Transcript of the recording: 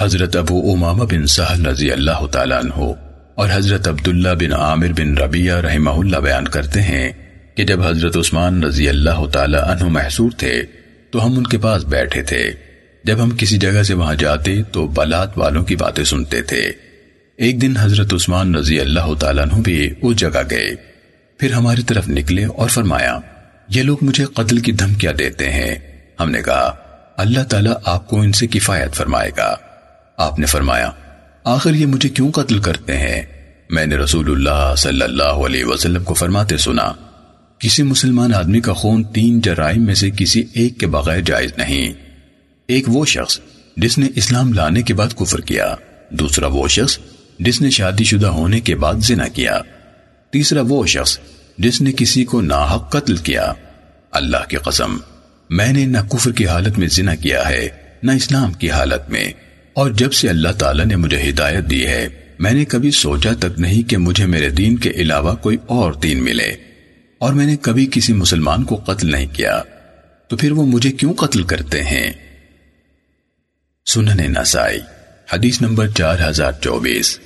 حضرت ابو امامہ بن سہل رضی اللہ تعالیٰ عنہ اور حضرت عبداللہ بن عامر بن ربیہ رحمہ اللہ بیان کرتے ہیں کہ جب حضرت عثمان رضی اللہ تعالیٰ عنہ محصور تھے تو ہم ان کے پاس بیٹھے تھے۔ جب ہم کسی جگہ سے وہاں جاتے تو بلات والوں کی باتیں سنتے تھے۔ ایک دن حضرت عثمان رضی اللہ تعالیٰ عنہ بھی اس جگہ گئے۔ پھر ہماری طرف نکلے اور فرمایا، یہ لوگ مجھے قتل کی دھمکیاں دیتے ہیں۔ ہم نے کہا، اللہ تعالیٰ آپ کو ان سے کفایت فرمائے گا۔ آپ نے فرمایا، آخر یہ مجھے کیوں قتل کرتے ہیں؟ میں نے رسول اللہ صلی اللہ علیہ وسلم کو فرماتے سنا، کسی مسلمان آدمی کا خون تین جرائم میں سے کسی ایک کے بغیر جائز نہیں۔ ایک وہ شخص جس نے اسلام لانے کے بعد کفر کیا، دوسرا وہ شخص جس نے شادی شدہ ہونے کے بعد زنا کیا۔ تیسرا وہ شخص جس نے کسی کو ناحق قتل کیا۔ اللہ کی قسم، میں نے نہ کفر کی حالت میں زنا کیا ہے، نہ اسلام کی حالت میں۔ اور جب سے اللہ تعالیٰ نے مجھے ہدایت دی ہے، میں نے کبھی سوچا تک نہیں کہ مجھے میرے دین کے علاوہ کوئی اور دین ملے۔ اور میں نے کبھی کسی مسلمان کو قتل نہیں کیا۔ تو پھر وہ مجھے کیوں قتل کرتے ہیں؟ سنن نسائی، حدیث نمبر چار ہزار چوبیس۔